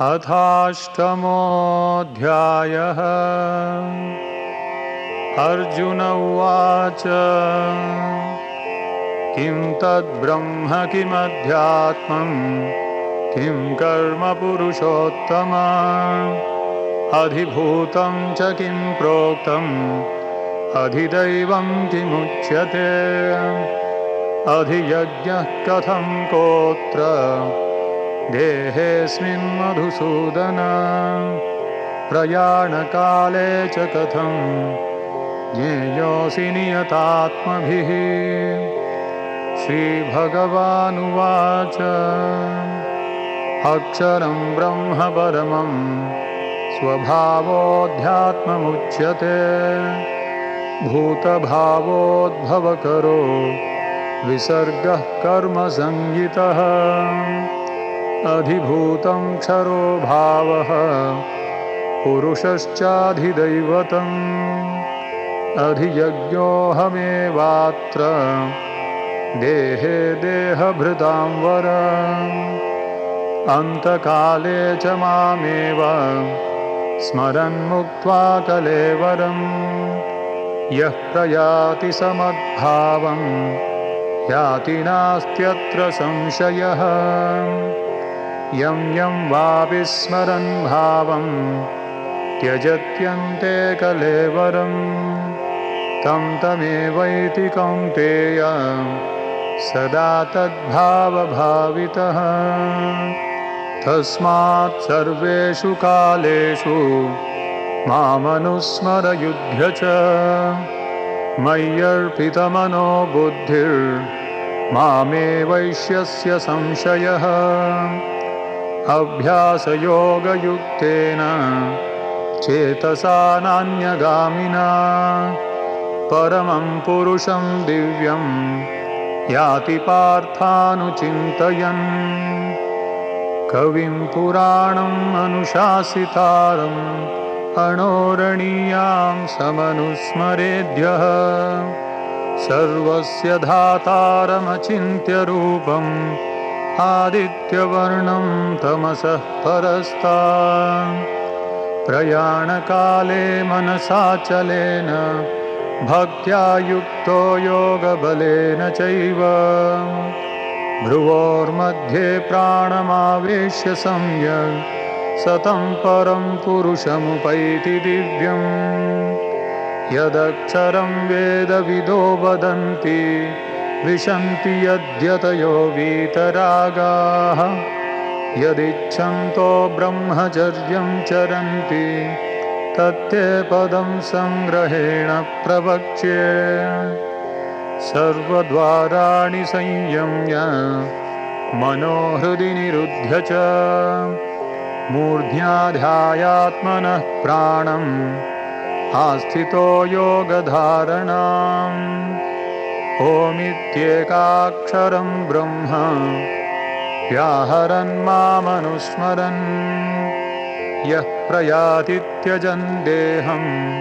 अथाष्टमोऽध्यायः। अर्जुन उवाच किं तद्ब्रह्म किमध्यात्मम् किं कर्मपुरुषोत्तम अधिभूतं च किं प्रोक्तम् अधिदैवं किमुच्यते अधियज्ञः कथं कोत्र देहेऽस्मिन् मधुसूदन। प्रयाणकाले च कथं ज्ञेयोऽसि नियतात्मभिः। श्रीभगवानुवाच। अक्षरं ब्रह्म परमं स्वभावोऽध्यात्ममुच्यते। भूतभावोद्भवकरो विसर्गः कर्मसंज्ञितः अधिभूतं क्षरो भावः पुरुषश्चाधिदैवतम्। अधियज्ञोऽहमेवात्र देहे देहभृतां वर अन्तकाले च मामेव स्मरन्मुक्त्वा कलेवरम्। यः प्रयाति समद्भावं याति नास्त्यत्र संशयः यं यं वाविस्मरन् भावं त्यजत्यन्ते कलेवरं तं तमेवैति कौन्तेय सदा तद्भावभावितः। तस्मात् सर्वेषु कालेषु मामनुस्मरयुध्य च मय्यर्पितमनो बुद्धिर्मामे वैश्यस्य संशयः अभ्यासयोगयुक्तेन चेतसा नान्यगामिना परमं पुरुषं दिव्यं याति पार्थानुचिन्तयन्। कविं पुराणम् अनुशासितारम् अणोरणीयां समनुस्मरेद्यः। सर्वस्य धातारमचिन्त्यरूपम् आदित्यवर्णं तमसः परस्ता। प्रयाणकाले मनसाचलेन भक्त्या युक्तो योगबलेन चैव। भ्रुवोर्मध्ये प्राणमावेश्य सम्यक् सतं परं पुरुषमुपैति दिव्यम् यदक्षरं वेदविदो वदन्ति विशन्ति यद्यतयो वीतरागाः। यदिच्छन्तो ब्रह्मचर्यं चरन्ति तत्ते पदं सङ्ग्रहेण प्रवक्ष्ये। सर्वद्वाराणि संयम्य मनोहृदि निरुध्य च मूर्ध्याध्यायात्मनः प्राणम् आस्थितो योगधारणाम् ओमित्येकाक्षरं ब्रह्म व्याहरन् मामनुस्मरन्। यः प्रयाति त्यजन् देहं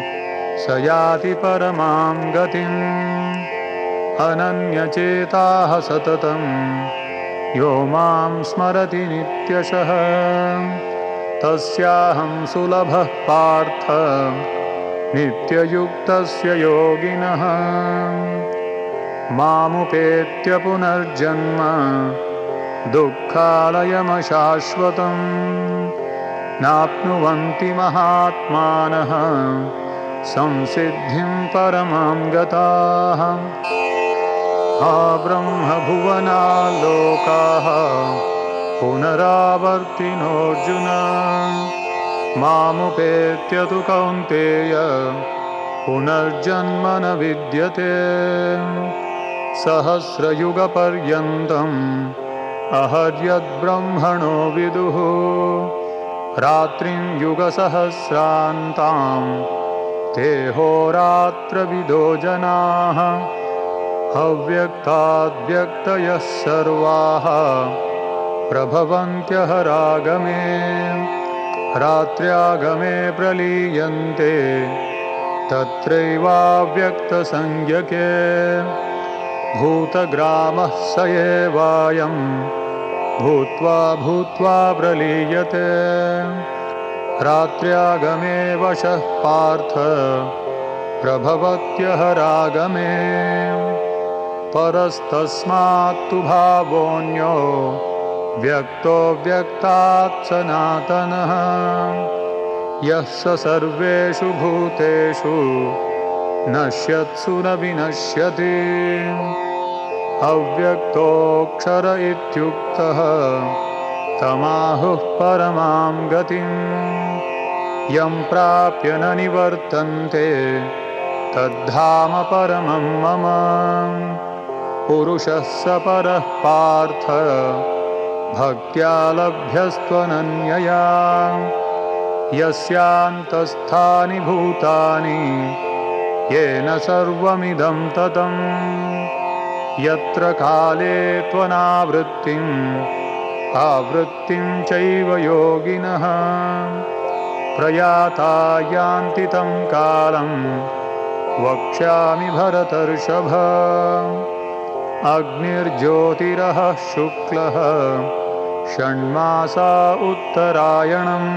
स याति परमां गतिम्। अनन्यचेताः सततं यो मां स्मरति नित्यशः। तस्याहं सुलभः पार्थ नित्ययुक्तस्य योगिनः मामुपेत्य पुनर्जन्म। दुःखालयमशाश्वतम्। नाप्नुवन्ति महात्मानः। संसिद्धिं परमां गताः। लोकाः पुनरावर्तिनोऽर्जुन। मामुपेत्य तु कौन्तेय। पुनर्जन्म न विद्यते सहस्रयुगपर्यन्तम् अहर्यद्ब्रह्मणो विदुः रात्रिं युगसहस्रान्तां तेहोरात्रविदो जनाः अव्यक्ताद्व्यक्तयः सर्वाः प्रभवन्त्यहरागमे रात्र्यागमे प्रलीयन्ते तत्रैवाव्यक्तसंज्ञके भूतग्रामः स एवायं भूत्वा भूत्वा प्रलीयते रात्र्यागमे वशः पार्थ। प्रभवत्यहरागमे। परस्तस्मात्तु भावोऽन्यो। व्यक्तो व्यक्तात् सनातनः। यः स सर्वेषु भूतेषु नश्यत्सु न विनश्यति अव्यक्तोऽक्षर इत्युक्तः तमाहुः परमां गतिम् यं प्राप्य न निवर्तन्ते तद्धाम परमं मम। पुरुषः स परः पार्थ भक्त्या लभ्यस्त्वनन्यया। यस्यान्तस्थानि भूतानि येन सर्वमिदं ततम् यत्र काले त्वनावृत्तिम् आवृत्तिं चैव योगिनः। प्रयाता यान्ति तं कालं वक्ष्यामि भरतर्षभ। अग्निर्ज्योतिरः शुक्लः षण्मासा उत्तरायणम्।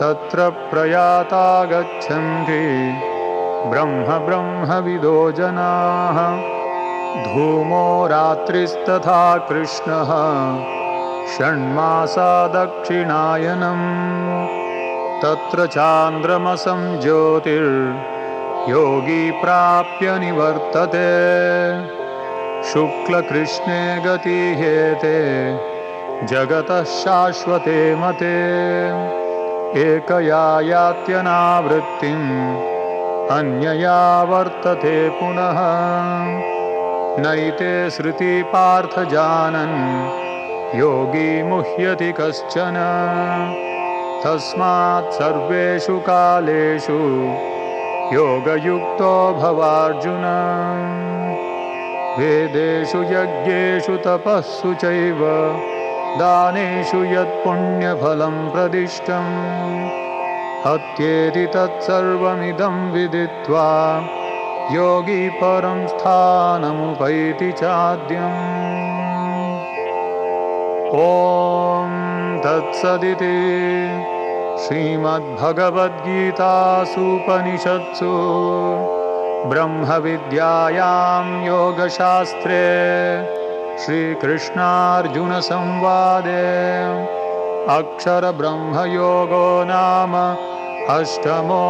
तत्र प्रयाता गच्छन्ति ब्रह्म ब्रह्मविदो जनाः। धूमो रात्रिस्तथा कृष्णः। षण्मासा दक्षिणायनम्। तत्र चान्द्रमसं ज्योतिर्योगी प्राप्य निवर्तते। शुक्लकृष्णे गतिहेते। जगतः शाश्वते मते। एकया यात्यनावृत्तिम् अन्यया वर्तते पुनः। नैते श्रुति पार्थ जानन् योगी मुह्यति कश्चन। तस्मात् सर्वेषु कालेषु योगयुक्तो भवार्जुन। वेदेषु यज्ञेषु तपःसु चैव दानेषु यत्पुण्यफलं प्रदिष्टम् अत्येति तत्सर्वमिदं विदित्वा योगी परं स्थानमुपैति चाद्यम्। ॐ तत्सदिति श्रीमद्भगवद्गीतासूपनिषत्सु ब्रह्मविद्यायां योगशास्त्रे श्रीकृष्णार्जुनसंवादे अक्षरब्रह्मयोगो नाम अष्टमोऽध्यायः